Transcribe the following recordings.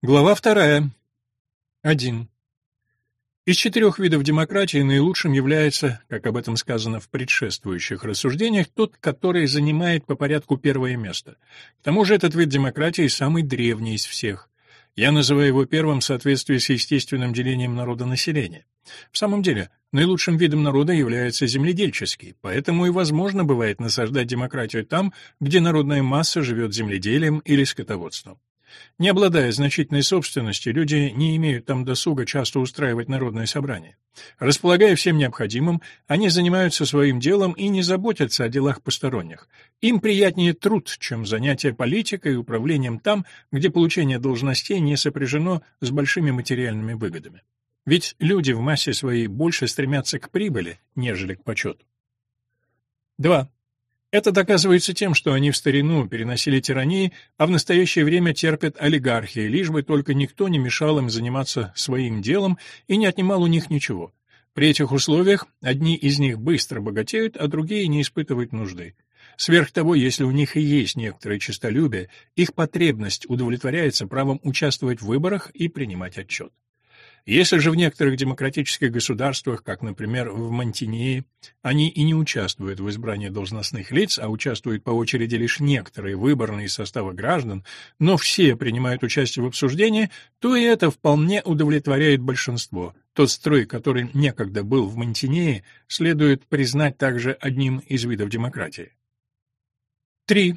Глава вторая. 1. Из четырех видов демократии наилучшим является, как об этом сказано в предшествующих рассуждениях, тот, который занимает по порядку первое место. К тому же этот вид демократии самый древний из всех. Я называю его первым в соответствии с естественным делением народонаселения. В самом деле, наилучшим видом народа является земледельческий, поэтому и возможно бывает насаждать демократию там, где народная масса живет земледелием или скотоводством. Не обладая значительной собственностью, люди не имеют там досуга часто устраивать народные собрания. Располагая всем необходимым, они занимаются своим делом и не заботятся о делах посторонних. Им приятнее труд, чем занятие политикой и управлением там, где получение должностей не сопряжено с большими материальными выгодами. Ведь люди в массе своей больше стремятся к прибыли, нежели к почету. 2. Это доказывается тем, что они в старину переносили тирании, а в настоящее время терпят олигархии, лишь бы только никто не мешал им заниматься своим делом и не отнимал у них ничего. При этих условиях одни из них быстро богатеют, а другие не испытывают нужды. Сверх того, если у них и есть некоторое честолюбие, их потребность удовлетворяется правом участвовать в выборах и принимать отчет. Если же в некоторых демократических государствах, как, например, в Монтении, они и не участвуют в избрании должностных лиц, а участвуют по очереди лишь некоторые выборные составы граждан, но все принимают участие в обсуждении, то и это вполне удовлетворяет большинство. Тот строй, который некогда был в Монтенее, следует признать также одним из видов демократии. 3.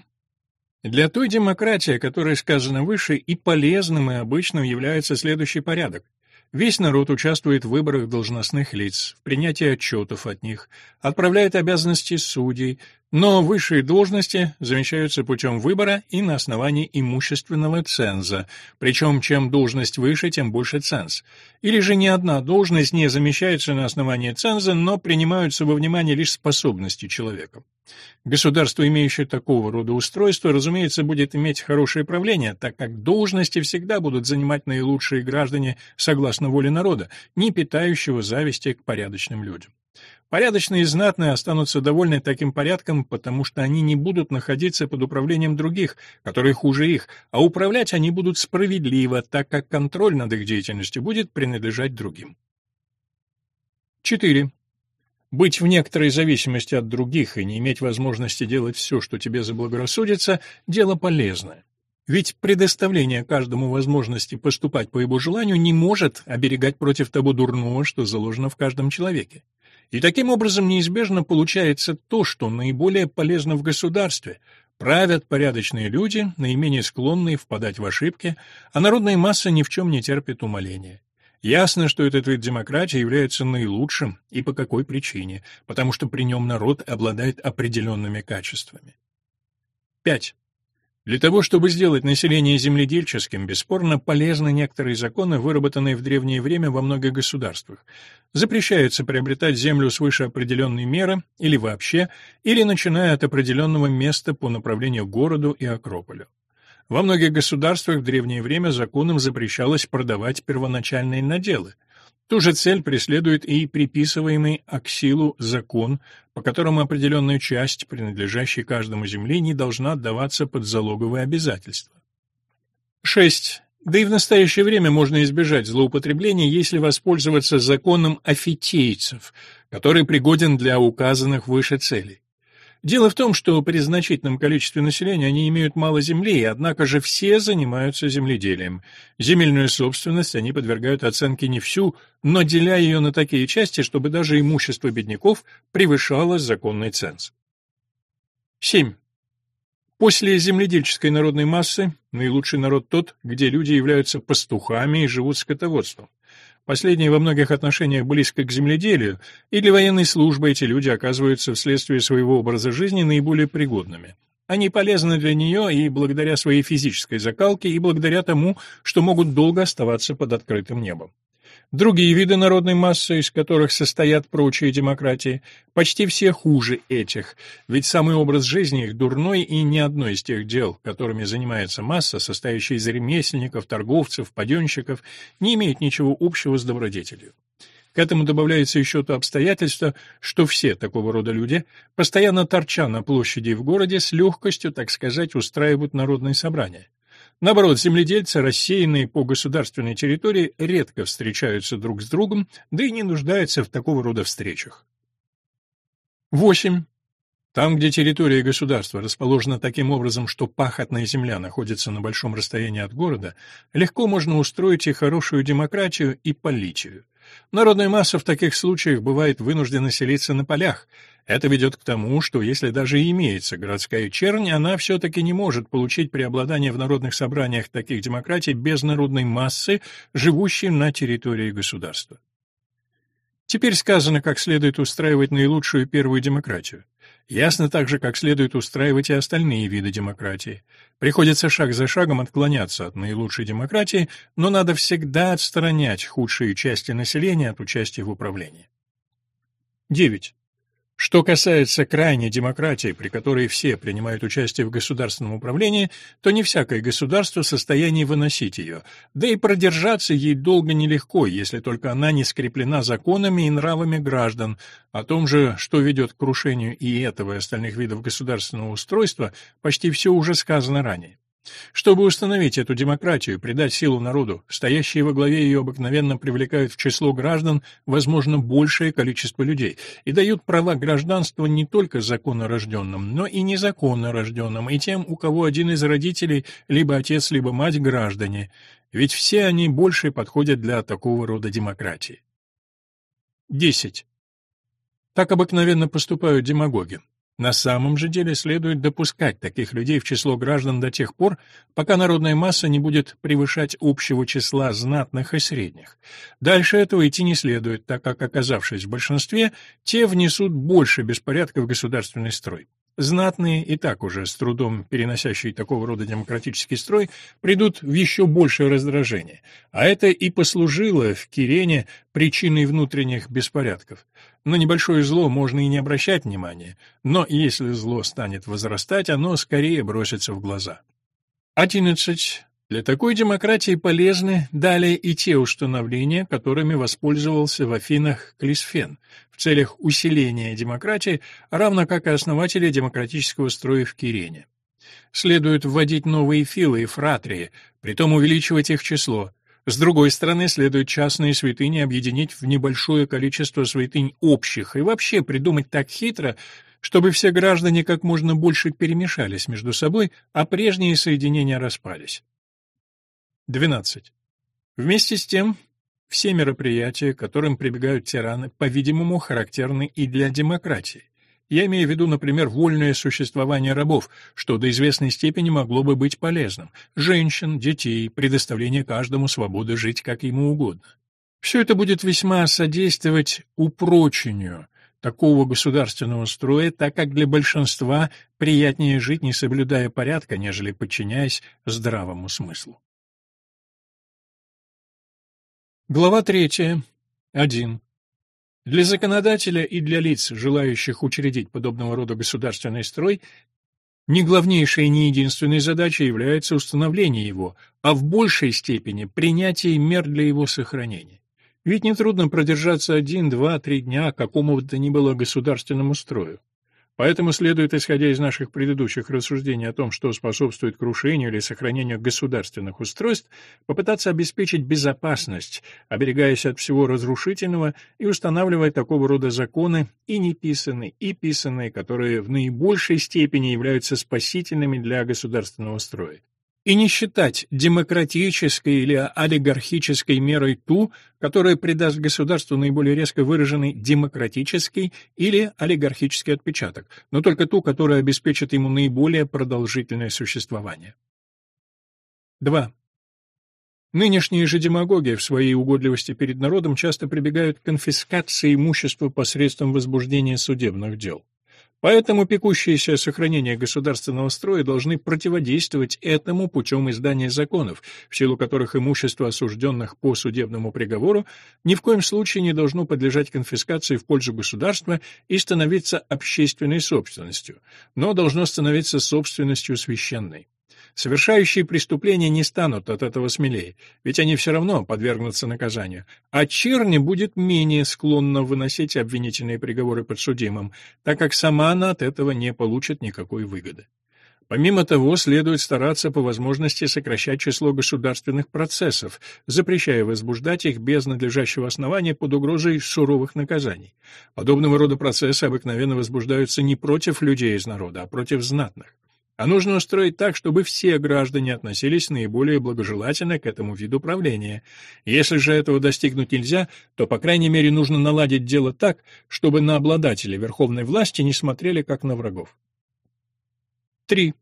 Для той демократии, о которой сказано выше, и полезным, и обычным является следующий порядок. Весь народ участвует в выборах должностных лиц, в принятии отчетов от них, отправляет обязанности судей, но высшие должности замещаются путем выбора и на основании имущественного ценза, причем чем должность выше, тем больше ценз. Или же ни одна должность не замещается на основании ценза, но принимаются во внимание лишь способности человека. Государство, имеющее такого рода устройство, разумеется, будет иметь хорошее правление, так как должности всегда будут занимать наилучшие граждане согласно воле народа, не питающего зависти к порядочным людям. Порядочные и знатные останутся довольны таким порядком, потому что они не будут находиться под управлением других, которые хуже их, а управлять они будут справедливо, так как контроль над их деятельностью будет принадлежать другим. 4. Быть в некоторой зависимости от других и не иметь возможности делать все, что тебе заблагорассудится, дело полезное. Ведь предоставление каждому возможности поступать по его желанию не может оберегать против того дурного, что заложено в каждом человеке. И таким образом неизбежно получается то, что наиболее полезно в государстве. Правят порядочные люди, наименее склонные впадать в ошибки, а народная масса ни в чем не терпит умоления. Ясно, что этот вид демократии является наилучшим, и по какой причине, потому что при нем народ обладает определенными качествами. 5. Для того, чтобы сделать население земледельческим, бесспорно полезны некоторые законы, выработанные в древнее время во многих государствах. Запрещается приобретать землю свыше определенной меры или вообще, или начиная от определенного места по направлению к городу и Акрополю. Во многих государствах в древнее время законом запрещалось продавать первоначальные наделы – Ту же цель преследует и приписываемый Аксилу закон, по которому определенная часть, принадлежащей каждому земли, не должна отдаваться под залоговые обязательства. 6. Да и в настоящее время можно избежать злоупотребления, если воспользоваться законом офитейцев, который пригоден для указанных выше целей. Дело в том, что при значительном количестве населения они имеют мало земли, однако же все занимаются земледелием. Земельную собственность они подвергают оценке не всю, но деля ее на такие части, чтобы даже имущество бедняков превышало законный ценз. 7. После земледельческой народной массы наилучший народ тот, где люди являются пастухами и живут скотоводством. Последние во многих отношениях близко к земледелию, и для военной службы эти люди оказываются вследствие своего образа жизни наиболее пригодными. Они полезны для нее и благодаря своей физической закалке, и благодаря тому, что могут долго оставаться под открытым небом. Другие виды народной массы, из которых состоят прочие демократии, почти все хуже этих, ведь самый образ жизни их дурной, и ни одно из тех дел, которыми занимается масса, состоящая из ремесленников, торговцев, паденщиков, не имеет ничего общего с добродетелью. К этому добавляется еще то обстоятельство, что все такого рода люди, постоянно торча на площади и в городе, с легкостью, так сказать, устраивают народные собрания. Наоборот, земледельцы, рассеянные по государственной территории, редко встречаются друг с другом, да и не нуждаются в такого рода встречах. 8. Там, где территория государства расположена таким образом, что пахотная земля находится на большом расстоянии от города, легко можно устроить и хорошую демократию, и поличию. Народная масса в таких случаях бывает вынуждена селиться на полях. Это ведет к тому, что если даже имеется городская чернь, она все-таки не может получить преобладание в народных собраниях таких демократий без народной массы, живущей на территории государства. Теперь сказано, как следует устраивать наилучшую первую демократию. Ясно также, как следует устраивать и остальные виды демократии. Приходится шаг за шагом отклоняться от наилучшей демократии, но надо всегда отстранять худшие части населения от участия в управлении. 9. Что касается крайней демократии, при которой все принимают участие в государственном управлении, то не всякое государство в состоянии выносить ее, да и продержаться ей долго нелегко, если только она не скреплена законами и нравами граждан. О том же, что ведет к крушению и этого и остальных видов государственного устройства, почти все уже сказано ранее. Чтобы установить эту демократию, придать силу народу, стоящие во главе ее обыкновенно привлекают в число граждан, возможно, большее количество людей и дают права гражданства не только законнорожденным, но и незаконно рожденным, и тем, у кого один из родителей, либо отец, либо мать, граждане, ведь все они больше подходят для такого рода демократии. 10. Так обыкновенно поступают демагоги. На самом же деле следует допускать таких людей в число граждан до тех пор, пока народная масса не будет превышать общего числа знатных и средних. Дальше этого идти не следует, так как, оказавшись в большинстве, те внесут больше беспорядка в государственный строй. Знатные, и так уже с трудом переносящие такого рода демократический строй, придут в еще большее раздражение, а это и послужило в Кирене причиной внутренних беспорядков. На небольшое зло можно и не обращать внимания, но если зло станет возрастать, оно скорее бросится в глаза. 11. Для такой демократии полезны далее и те установления, которыми воспользовался в Афинах Клисфен в целях усиления демократии, равно как и основатели демократического строя в Кирене. Следует вводить новые филы и фратрии, притом увеличивать их число. С другой стороны, следует частные святыни объединить в небольшое количество святынь общих и вообще придумать так хитро, чтобы все граждане как можно больше перемешались между собой, а прежние соединения распались. 12. Вместе с тем, все мероприятия, к которым прибегают тираны, по-видимому, характерны и для демократии. Я имею в виду, например, вольное существование рабов, что до известной степени могло бы быть полезным, женщин, детей, предоставление каждому свободы жить как ему угодно. Все это будет весьма содействовать упрочению такого государственного строя, так как для большинства приятнее жить, не соблюдая порядка, нежели подчиняясь здравому смыслу. Глава 3. 1. Для законодателя и для лиц, желающих учредить подобного рода государственный строй, не главнейшей и не единственной задачей является установление его, а в большей степени принятие мер для его сохранения. Ведь нетрудно продержаться один, два, три дня какому бы то ни было государственному строю. Поэтому следует, исходя из наших предыдущих рассуждений о том, что способствует крушению или сохранению государственных устройств, попытаться обеспечить безопасность, оберегаясь от всего разрушительного и устанавливая такого рода законы, и неписанные, и писанные, которые в наибольшей степени являются спасительными для государственного строя и не считать демократической или олигархической мерой ту, которая придаст государству наиболее резко выраженный демократический или олигархический отпечаток, но только ту, которая обеспечит ему наиболее продолжительное существование. 2. Нынешние же демагоги в своей угодливости перед народом часто прибегают к конфискации имущества посредством возбуждения судебных дел. Поэтому пекущиеся сохранение государственного строя должны противодействовать этому путем издания законов, в силу которых имущество осужденных по судебному приговору ни в коем случае не должно подлежать конфискации в пользу государства и становиться общественной собственностью, но должно становиться собственностью священной. Совершающие преступления не станут от этого смелее, ведь они все равно подвергнутся наказанию, а черни будет менее склонна выносить обвинительные приговоры подсудимым, так как сама она от этого не получит никакой выгоды. Помимо того, следует стараться по возможности сокращать число государственных процессов, запрещая возбуждать их без надлежащего основания под угрозой суровых наказаний. Подобного рода процессы обыкновенно возбуждаются не против людей из народа, а против знатных. А нужно устроить так, чтобы все граждане относились наиболее благожелательно к этому виду правления. Если же этого достигнуть нельзя, то, по крайней мере, нужно наладить дело так, чтобы на обладателей верховной власти не смотрели как на врагов. 3.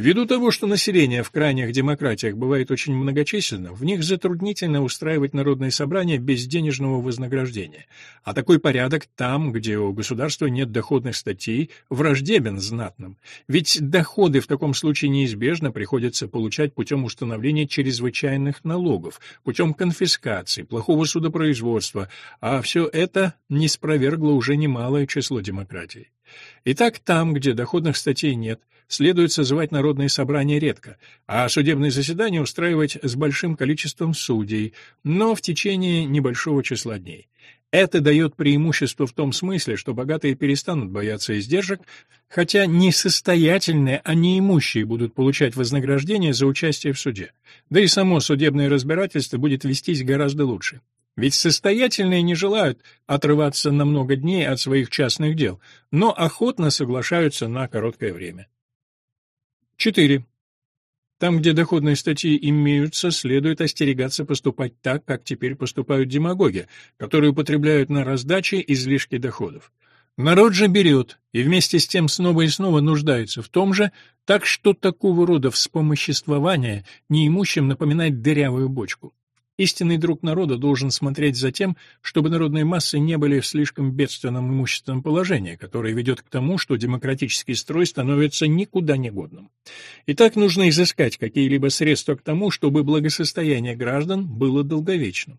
Ввиду того, что население в крайних демократиях бывает очень многочисленно, в них затруднительно устраивать народные собрания без денежного вознаграждения. А такой порядок там, где у государства нет доходных статей, враждебен знатным. Ведь доходы в таком случае неизбежно приходится получать путем установления чрезвычайных налогов, путем конфискации, плохого судопроизводства, а все это не спровергло уже немалое число демократий. Итак, там, где доходных статей нет, следует созывать народные собрания редко, а судебные заседания устраивать с большим количеством судей, но в течение небольшого числа дней. Это дает преимущество в том смысле, что богатые перестанут бояться издержек, хотя не состоятельные, а неимущие будут получать вознаграждение за участие в суде. Да и само судебное разбирательство будет вестись гораздо лучше. Ведь состоятельные не желают отрываться на много дней от своих частных дел, но охотно соглашаются на короткое время. 4. Там, где доходные статьи имеются, следует остерегаться поступать так, как теперь поступают демагоги, которые употребляют на раздаче излишки доходов. Народ же берет и вместе с тем снова и снова нуждается в том же, так что такого рода вспомоществование неимущим напоминает дырявую бочку. Истинный друг народа должен смотреть за тем, чтобы народные массы не были в слишком бедственном имущественном положении, которое ведет к тому, что демократический строй становится никуда не годным. Итак, нужно изыскать какие-либо средства к тому, чтобы благосостояние граждан было долговечным.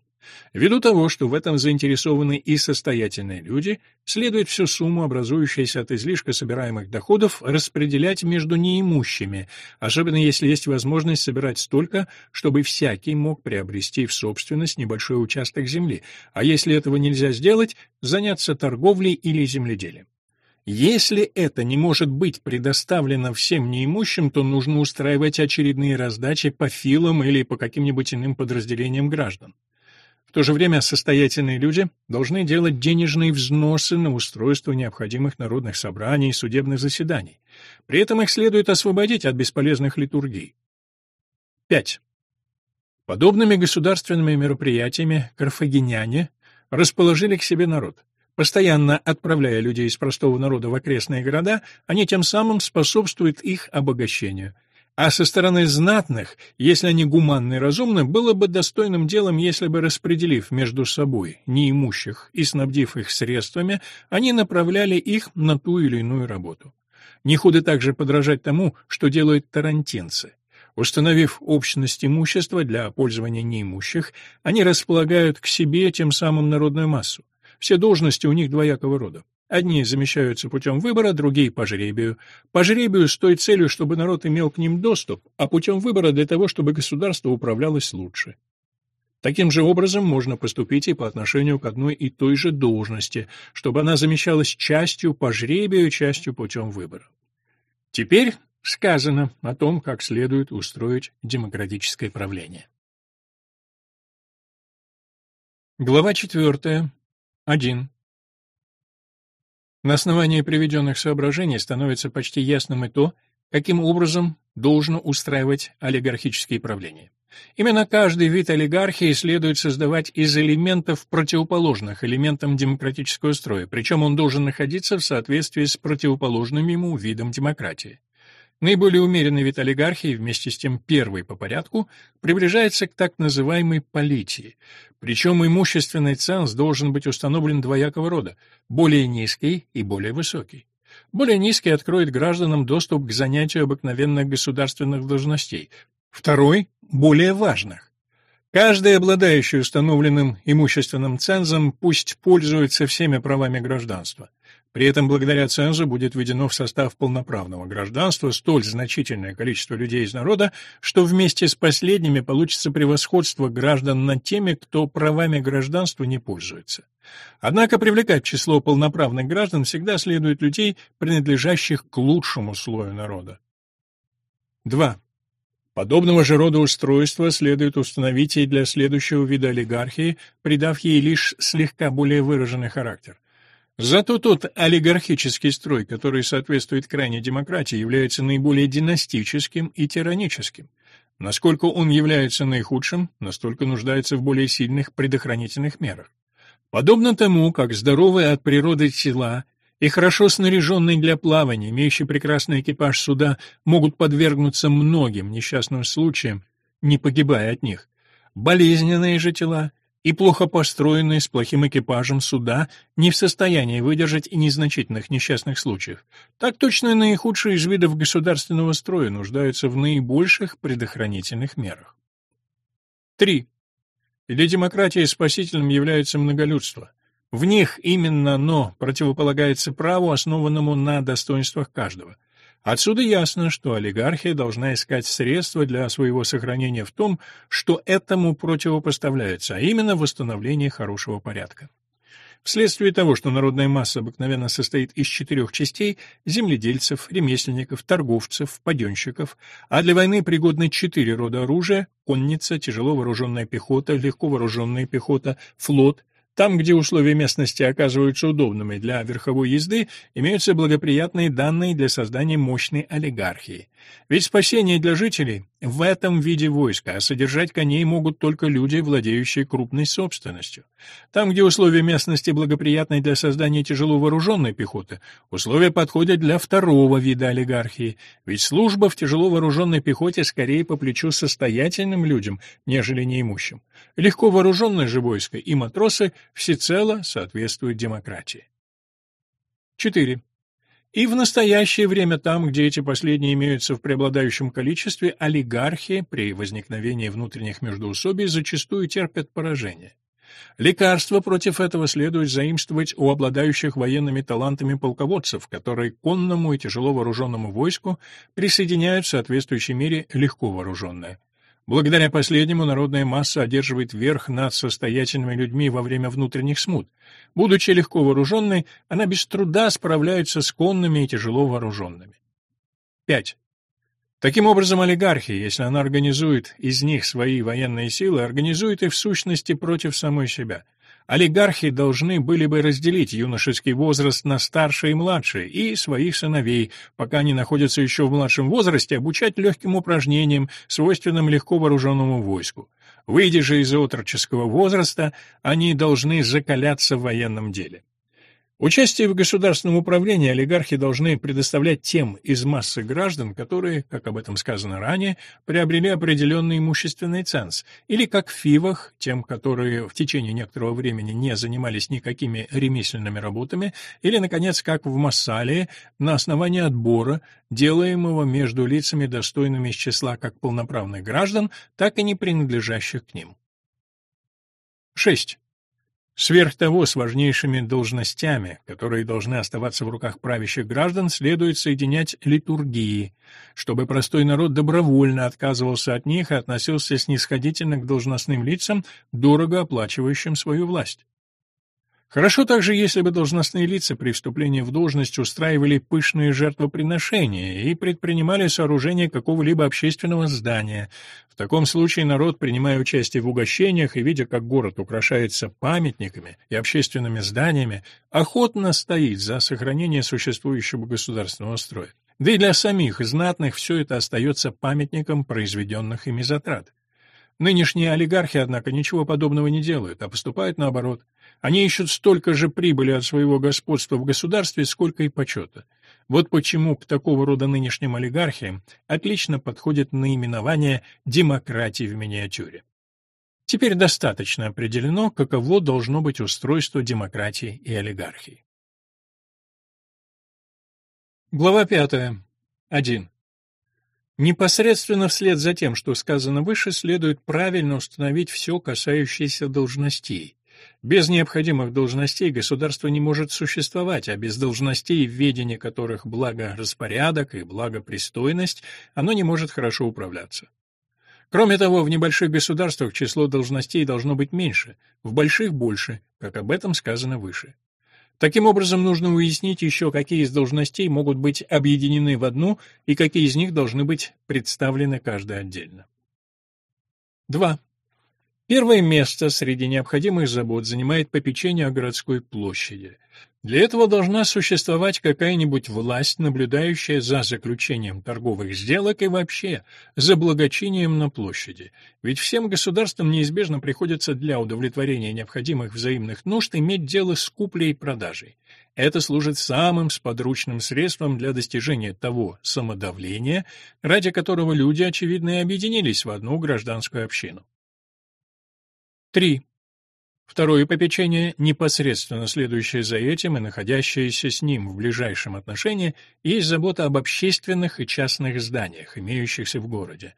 Ввиду того, что в этом заинтересованы и состоятельные люди, следует всю сумму, образующуюся от излишка собираемых доходов, распределять между неимущими, особенно если есть возможность собирать столько, чтобы всякий мог приобрести в собственность небольшой участок земли, а если этого нельзя сделать, заняться торговлей или земледелием. Если это не может быть предоставлено всем неимущим, то нужно устраивать очередные раздачи по филам или по каким-нибудь иным подразделениям граждан. В то же время состоятельные люди должны делать денежные взносы на устройство необходимых народных собраний и судебных заседаний. При этом их следует освободить от бесполезных литургий. 5. Подобными государственными мероприятиями карфагеняне расположили к себе народ. Постоянно отправляя людей из простого народа в окрестные города, они тем самым способствуют их обогащению – а со стороны знатных, если они гуманны и разумны, было бы достойным делом, если бы, распределив между собой неимущих и снабдив их средствами, они направляли их на ту или иную работу. Не худо также подражать тому, что делают тарантинцы. Установив общность имущества для пользования неимущих, они располагают к себе тем самым народную массу. Все должности у них двоякого рода. Одни замещаются путем выбора, другие — по жребию. По жребию с той целью, чтобы народ имел к ним доступ, а путем выбора для того, чтобы государство управлялось лучше. Таким же образом можно поступить и по отношению к одной и той же должности, чтобы она замещалась частью по жребию, частью путем выбора. Теперь сказано о том, как следует устроить демократическое правление. Глава 4. 1. На основании приведенных соображений становится почти ясным и то, каким образом должно устраивать олигархические правления. Именно каждый вид олигархии следует создавать из элементов, противоположных элементам демократического строя, причем он должен находиться в соответствии с противоположным ему видом демократии. Наиболее умеренный вид олигархии, вместе с тем первый по порядку, приближается к так называемой политии. Причем имущественный ценз должен быть установлен двоякого рода – более низкий и более высокий. Более низкий откроет гражданам доступ к занятию обыкновенных государственных должностей, второй – более важных. Каждый, обладающий установленным имущественным цензом, пусть пользуется всеми правами гражданства. При этом благодаря цензу будет введено в состав полноправного гражданства столь значительное количество людей из народа, что вместе с последними получится превосходство граждан над теми, кто правами гражданства не пользуется. Однако привлекать число полноправных граждан всегда следует людей, принадлежащих к лучшему слою народа. 2. Подобного же рода устройства следует установить и для следующего вида олигархии, придав ей лишь слегка более выраженный характер. Зато тот олигархический строй, который соответствует крайней демократии, является наиболее династическим и тираническим. Насколько он является наихудшим, настолько нуждается в более сильных предохранительных мерах. Подобно тому, как здоровые от природы тела и хорошо снаряженные для плавания, имеющие прекрасный экипаж суда, могут подвергнуться многим несчастным случаям, не погибая от них. Болезненные же тела и плохо построенные с плохим экипажем суда не в состоянии выдержать и незначительных несчастных случаев. Так точно наихудшие из видов государственного строя нуждаются в наибольших предохранительных мерах. 3. Для демократии спасителем является многолюдство. В них именно оно противополагается праву, основанному на достоинствах каждого. Отсюда ясно, что олигархия должна искать средства для своего сохранения в том, что этому противопоставляется, а именно восстановление хорошего порядка. Вследствие того, что народная масса обыкновенно состоит из четырех частей – земледельцев, ремесленников, торговцев, паденщиков, а для войны пригодны четыре рода оружия – конница, тяжело вооруженная пехота, легко вооруженная пехота, флот, там, где условия местности оказываются удобными для верховой езды, имеются благоприятные данные для создания мощной олигархии. Ведь спасение для жителей в этом виде войска, а содержать коней могут только люди, владеющие крупной собственностью. Там, где условия местности благоприятны для создания тяжело вооруженной пехоты, условия подходят для второго вида олигархии, ведь служба в тяжело вооруженной пехоте скорее по плечу состоятельным людям, нежели неимущим. Легко вооруженное же войско и матросы всецело соответствуют демократии. 4. И в настоящее время там, где эти последние имеются в преобладающем количестве, олигархи при возникновении внутренних междоусобий зачастую терпят поражение. Лекарство против этого следует заимствовать у обладающих военными талантами полководцев, которые к конному и тяжело вооруженному войску присоединяют в соответствующей мере легко вооруженное. Благодаря последнему народная масса одерживает верх над состоятельными людьми во время внутренних смут. Будучи легко вооруженной, она без труда справляется с конными и тяжело вооруженными. 5. Таким образом, олигархия, если она организует из них свои военные силы, организует их в сущности против самой себя – олигархи должны были бы разделить юношеский возраст на старшие и младшие, и своих сыновей, пока они находятся еще в младшем возрасте, обучать легким упражнениям, свойственным легко вооруженному войску. Выйдя же из отроческого возраста, они должны закаляться в военном деле. Участие в государственном управлении олигархи должны предоставлять тем из массы граждан, которые, как об этом сказано ранее, приобрели определенный имущественный ценз, или как в фивах, тем, которые в течение некоторого времени не занимались никакими ремесленными работами, или, наконец, как в Массалии, на основании отбора, делаемого между лицами, достойными из числа как полноправных граждан, так и не принадлежащих к ним. 6. Сверх того, с важнейшими должностями, которые должны оставаться в руках правящих граждан, следует соединять литургии, чтобы простой народ добровольно отказывался от них и относился снисходительно к должностным лицам, дорого оплачивающим свою власть. Хорошо также, если бы должностные лица при вступлении в должность устраивали пышные жертвоприношения и предпринимали сооружение какого-либо общественного здания. В таком случае народ, принимая участие в угощениях и видя, как город украшается памятниками и общественными зданиями, охотно стоит за сохранение существующего государственного строя. Да и для самих знатных все это остается памятником произведенных ими затрат. Нынешние олигархи, однако, ничего подобного не делают, а поступают наоборот. Они ищут столько же прибыли от своего господства в государстве, сколько и почета. Вот почему к такого рода нынешним олигархиям отлично подходит наименование «демократии в миниатюре». Теперь достаточно определено, каково должно быть устройство демократии и олигархии. Глава 5. 1. Непосредственно вслед за тем, что сказано выше, следует правильно установить все, касающееся должностей. Без необходимых должностей государство не может существовать, а без должностей, в которых благораспорядок и благопристойность, оно не может хорошо управляться. Кроме того, в небольших государствах число должностей должно быть меньше, в больших — больше, как об этом сказано выше. Таким образом, нужно уяснить еще, какие из должностей могут быть объединены в одну и какие из них должны быть представлены каждой отдельно. 2. Первое место среди необходимых забот занимает попечение о городской площади. Для этого должна существовать какая-нибудь власть, наблюдающая за заключением торговых сделок и вообще за благочинием на площади. Ведь всем государствам неизбежно приходится для удовлетворения необходимых взаимных нужд иметь дело с куплей и продажей. Это служит самым сподручным средством для достижения того самодавления, ради которого люди, очевидно, и объединились в одну гражданскую общину. 3. Второе попечение, непосредственно следующее за этим и находящееся с ним в ближайшем отношении, есть забота об общественных и частных зданиях, имеющихся в городе,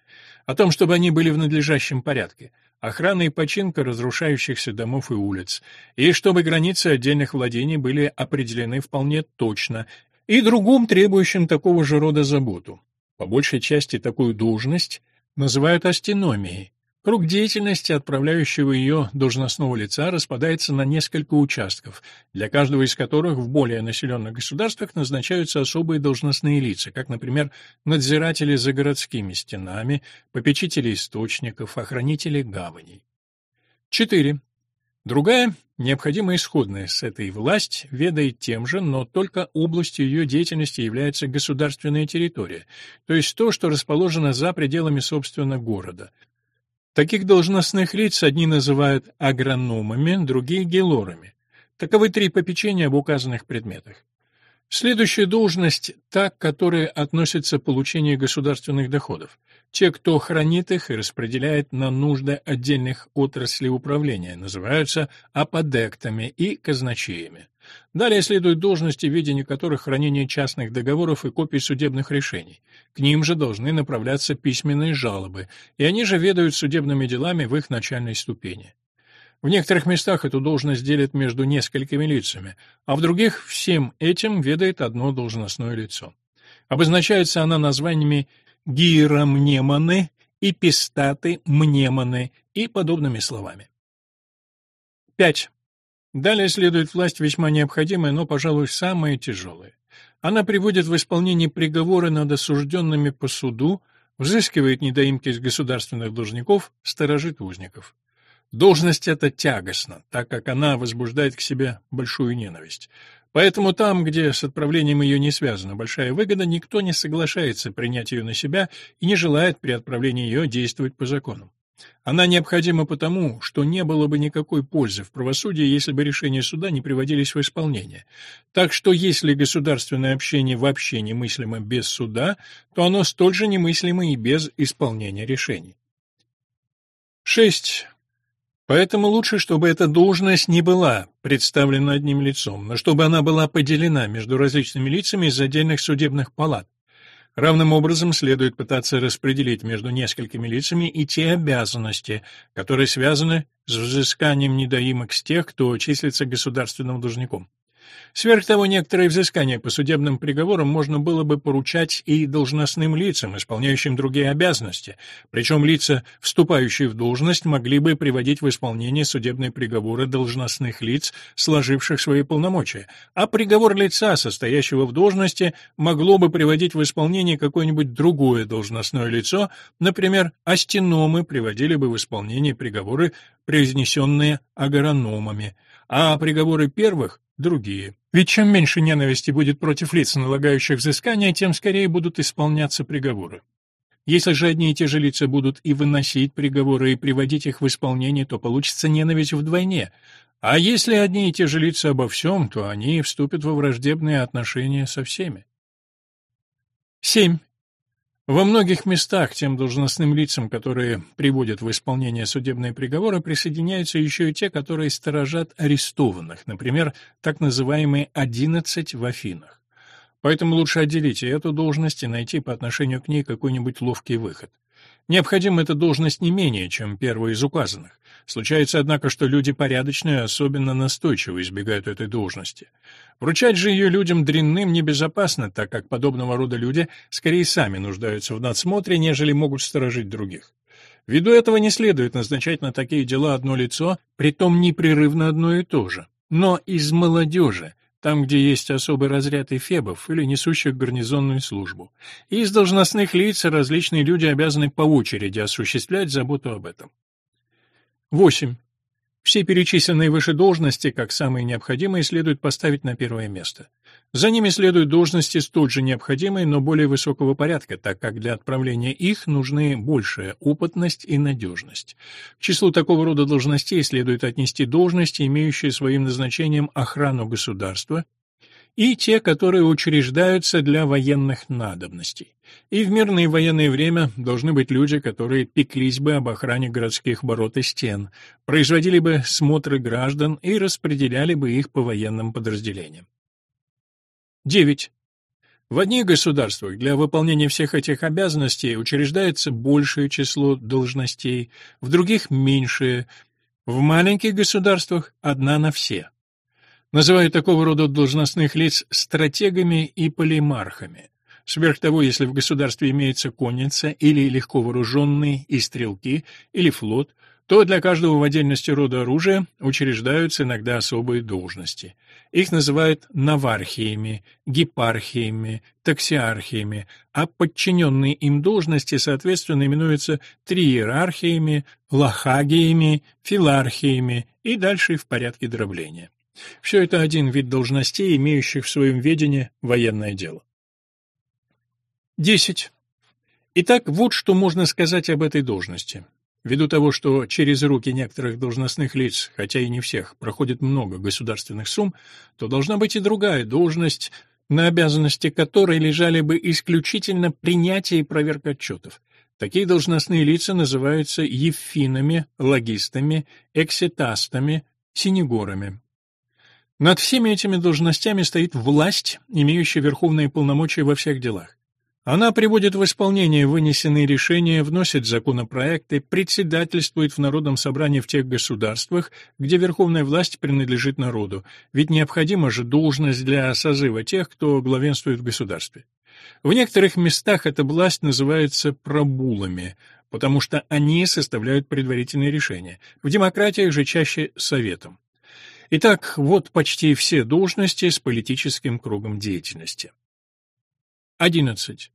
о том, чтобы они были в надлежащем порядке, охрана и починка разрушающихся домов и улиц, и чтобы границы отдельных владений были определены вполне точно, и другом требующим такого же рода заботу. По большей части такую должность называют астеномией, Круг деятельности отправляющего ее должностного лица распадается на несколько участков, для каждого из которых в более населенных государствах назначаются особые должностные лица, как, например, надзиратели за городскими стенами, попечители источников, охранители гаваней. 4. Другая, необходимая исходная с этой власть, ведает тем же, но только областью ее деятельности является государственная территория, то есть то, что расположено за пределами собственно города – Таких должностных лиц одни называют агрономами, другие — гелорами. Таковы три попечения об указанных предметах. Следующая должность – та, к которой относится получение государственных доходов. Те, кто хранит их и распределяет на нужды отдельных отраслей управления, называются аподектами и казначеями. Далее следуют должности, в виде которых хранение частных договоров и копий судебных решений. К ним же должны направляться письменные жалобы, и они же ведают судебными делами в их начальной ступени. В некоторых местах эту должность делят между несколькими лицами, а в других всем этим ведает одно должностное лицо. Обозначается она названиями гиеромнемоны, эпистаты, мнемоны и подобными словами. 5. Далее следует власть весьма необходимая, но, пожалуй, самая тяжелая. Она приводит в исполнение приговоры над осужденными по суду, взыскивает недоимки с государственных должников, сторожит узников. Должность эта тягостна, так как она возбуждает к себе большую ненависть. Поэтому там, где с отправлением ее не связана большая выгода, никто не соглашается принять ее на себя и не желает при отправлении ее действовать по закону. Она необходима потому, что не было бы никакой пользы в правосудии, если бы решения суда не приводились в исполнение. Так что если государственное общение вообще немыслимо без суда, то оно столь же немыслимо и без исполнения решений. 6. Поэтому лучше, чтобы эта должность не была представлена одним лицом, но чтобы она была поделена между различными лицами из отдельных судебных палат. Равным образом следует пытаться распределить между несколькими лицами и те обязанности, которые связаны с взысканием недоимок с тех, кто числится государственным должником. Сверх того, некоторые взыскания по судебным приговорам можно было бы поручать и должностным лицам, исполняющим другие обязанности, причем лица, вступающие в должность, могли бы приводить в исполнение судебные приговоры должностных лиц, сложивших свои полномочия, а приговор лица, состоящего в должности, могло бы приводить в исполнение какое-нибудь другое должностное лицо, например, астеномы приводили бы в исполнение приговоры, произнесенные агрономами, а приговоры первых другие. Ведь чем меньше ненависти будет против лиц, налагающих взыскания, тем скорее будут исполняться приговоры. Если же одни и те же лица будут и выносить приговоры, и приводить их в исполнение, то получится ненависть вдвойне. А если одни и те же лица обо всем, то они вступят во враждебные отношения со всеми. 7. Во многих местах тем должностным лицам, которые приводят в исполнение судебные приговоры, присоединяются еще и те, которые сторожат арестованных, например, так называемые «одиннадцать в Афинах». Поэтому лучше отделить эту должность и найти по отношению к ней какой-нибудь ловкий выход. Необходима эта должность не менее, чем первая из указанных. Случается, однако, что люди порядочные особенно настойчиво избегают этой должности. Вручать же ее людям дрянным небезопасно, так как подобного рода люди скорее сами нуждаются в надсмотре, нежели могут сторожить других. Ввиду этого не следует назначать на такие дела одно лицо, притом непрерывно одно и то же. Но из молодежи, там, где есть особый разряд эфебов или несущих гарнизонную службу. Из должностных лиц различные люди обязаны по очереди осуществлять заботу об этом. 8. Все перечисленные выше должности, как самые необходимые, следует поставить на первое место. За ними следуют должности столь же необходимые, но более высокого порядка, так как для отправления их нужны большая опытность и надежность. К числу такого рода должностей следует отнести должности, имеющие своим назначением охрану государства, и те, которые учреждаются для военных надобностей. И в мирное и военное время должны быть люди, которые пеклись бы об охране городских ворот и стен, производили бы смотры граждан и распределяли бы их по военным подразделениям. 9. В одних государствах для выполнения всех этих обязанностей учреждается большее число должностей, в других — меньшее, в маленьких государствах — одна на все. Называют такого рода должностных лиц стратегами и полимархами. Сверх того, если в государстве имеется конница или легко вооруженные и стрелки, или флот, то для каждого в отдельности рода оружия учреждаются иногда особые должности. Их называют навархиями, гепархиями, таксиархиями, а подчиненные им должности, соответственно, именуются триерархиями, лохагиями, филархиями и дальше в порядке дробления. Все это один вид должностей, имеющих в своем ведении военное дело. 10. Итак, вот что можно сказать об этой должности. Ввиду того, что через руки некоторых должностных лиц, хотя и не всех, проходит много государственных сумм, то должна быть и другая должность, на обязанности которой лежали бы исключительно принятие и проверка отчетов. Такие должностные лица называются ефинами, логистами, экситастами, синегорами. Над всеми этими должностями стоит власть, имеющая верховные полномочия во всех делах. Она приводит в исполнение вынесенные решения, вносит законопроекты, председательствует в Народном собрании в тех государствах, где верховная власть принадлежит народу, ведь необходима же должность для созыва тех, кто главенствует в государстве. В некоторых местах эта власть называется пробулами, потому что они составляют предварительные решения, в демократиях же чаще советом. Итак, вот почти все должности с политическим кругом деятельности. 11.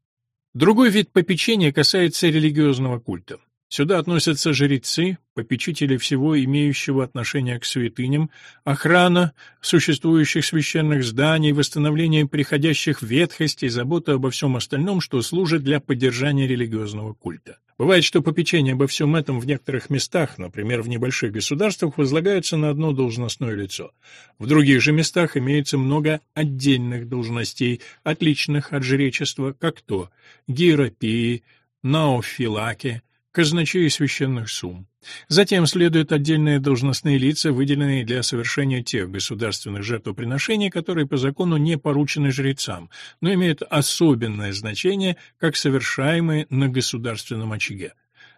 Другой вид попечения касается религиозного культа. Сюда относятся жрецы, попечители всего имеющего отношение к святыням, охрана существующих священных зданий, восстановление приходящих в ветхость и забота обо всем остальном, что служит для поддержания религиозного культа. Бывает, что попечение обо всем этом в некоторых местах, например, в небольших государствах, возлагается на одно должностное лицо. В других же местах имеется много отдельных должностей, отличных от жречества, как то гиеропии, наофилаки, казначеи священных сумм. Затем следуют отдельные должностные лица, выделенные для совершения тех государственных жертвоприношений, которые по закону не поручены жрецам, но имеют особенное значение, как совершаемые на государственном очаге.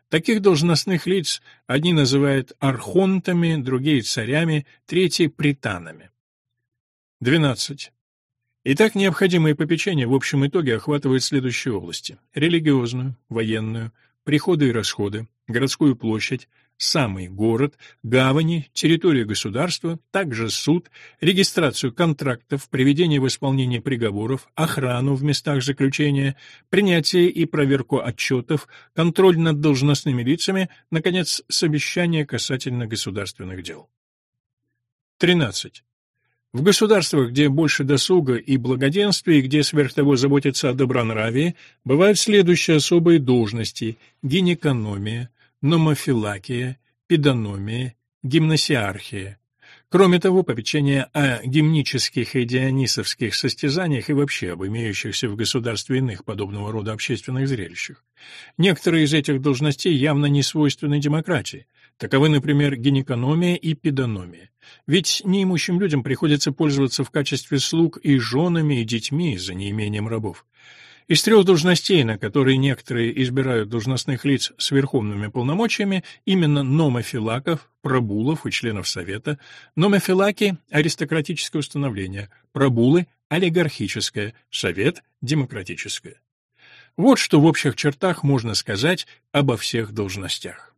Таких должностных лиц одни называют архонтами, другие — царями, третьи — пританами. 12. Итак, необходимые попечения в общем итоге охватывают следующие области – религиозную, военную, приходы и расходы, городскую площадь, самый город, гавани, территорию государства, также суд, регистрацию контрактов, приведение в исполнение приговоров, охрану в местах заключения, принятие и проверку отчетов, контроль над должностными лицами, наконец, совещание касательно государственных дел. 13. В государствах, где больше досуга и благоденствия, и где сверх того заботятся о добронравии, бывают следующие особые должности – гинекономия, номофилакия, педономия, гимнасиархия. Кроме того, попечение о гимнических и дионисовских состязаниях и вообще об имеющихся в государстве иных подобного рода общественных зрелищах. Некоторые из этих должностей явно не свойственны демократии – Таковы, например, гинекономия и педономия. Ведь неимущим людям приходится пользоваться в качестве слуг и женами, и детьми за неимением рабов. Из трех должностей, на которые некоторые избирают должностных лиц с верховными полномочиями, именно номофилаков, пробулов и членов Совета, номофилаки – аристократическое установление, пробулы – олигархическое, Совет – демократическое. Вот что в общих чертах можно сказать обо всех должностях.